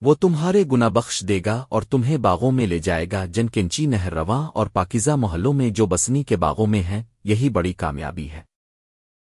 وہ تمہارے گنا بخش دے گا اور تمہیں باغوں میں لے جائے گا جن کنچی نہر رواں اور پاکیزہ محلوں میں جو بسنی کے باغوں میں ہیں، یہی بڑی کامیابی ہے۔